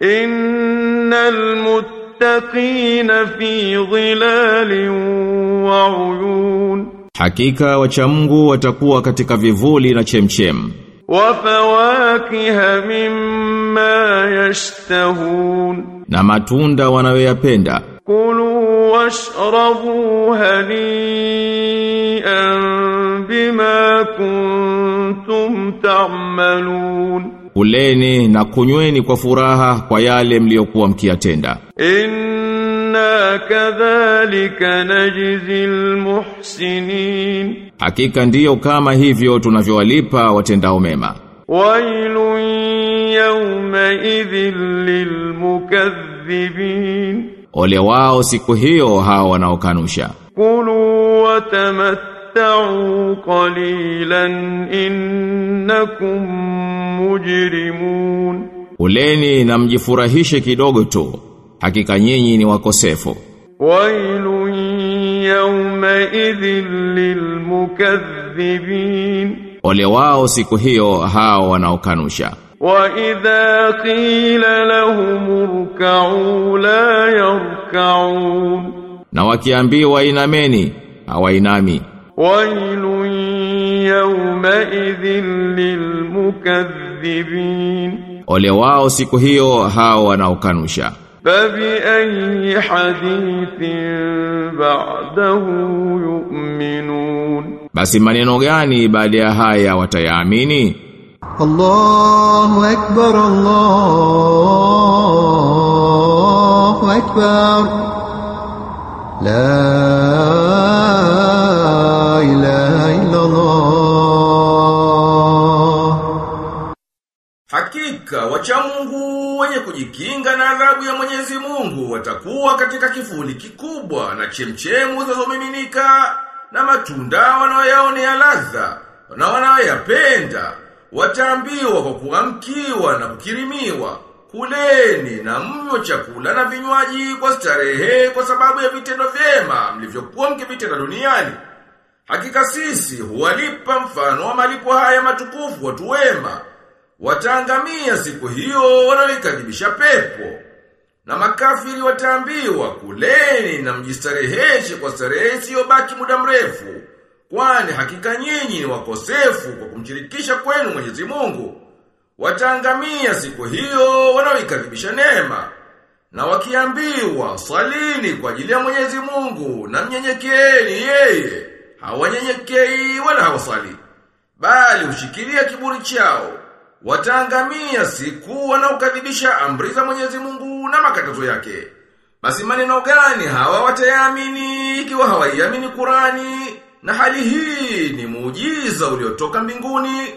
innal muttaqina fi dhilalin wa uyun Hakika wacha Mungu watakuwa katika vivuli na chemchem. wa fawakiha mimma yashtahun na matunda wanayoyapenda. kulu washrabu hani'an bima kuntum ta'malun Kuleni na kunyweni kwa furaha kwa yale mliokuwa mkiyatenda. Inna kadhalika najzil muhsinin Hakika ndiyo kama hivyo tunavyowalipa watendao mema. Wailun yawma idhil lilmukaththibin. Ole wao siku hiyo hao wanaokanusha. Kulu watamatta'u qalilan innakum mujrimun Uleni na mjifurahishe kidogo tu Hakika nyinyi ni wakosefu wailun yawma idhil lilmukaththibin Ole wao siku hiyo hao wanaokanusha وإذا قيل لهم اركعوا لا يركعون Na wakiambiwa inameni hawainami ويل يومئذ للمكذبين Ole wao siku hiyo hao wanaokanusha فبأي حديث بعده يؤمنون Basi maneno gani baada ya haya watayaamini الله أكبر الله أكبر لا ilaha illallah. Hakika wachamungu wenye kujikinga na adhabu ya Mwenyezi Mungu watakuwa katika kivuli kikubwa na chemchemu zazomiminika na matunda wanaoyaonea ladha na wanaoyapenda wataambiwa kwa kuamkiwa na kukirimiwa kuleni na mnywe chakula na vinywaji kwa starehe kwa sababu ya vitendo vyema mlivyokuwa mkivitenda duniani Hakika sisi huwalipa mfano wa malipo haya matukufu watu wema. Wataangamia siku hiyo wanaoikadhibisha pepo. Na makafiri wataambiwa kuleni na mjistareheshe kwa starehe isiyobaki muda mrefu. Kwani hakika nyinyi ni wakosefu kwa kumshirikisha kwenu Mwenyezi Mungu. Wataangamia siku hiyo wanaoikadhibisha neema. Na wakiambiwa salini kwa ajili ya Mwenyezi Mungu na mnyenyekeeni yeye, hawanyenyekei wala hawasali, bali hushikilia kiburi chao. Wataangamia siku wanaokadhibisha amri za Mwenyezi Mungu na makatazo yake. Basi maneno gani hawa watayaamini ikiwa hawaiamini Qurani? Na hali hii ni muujiza uliotoka mbinguni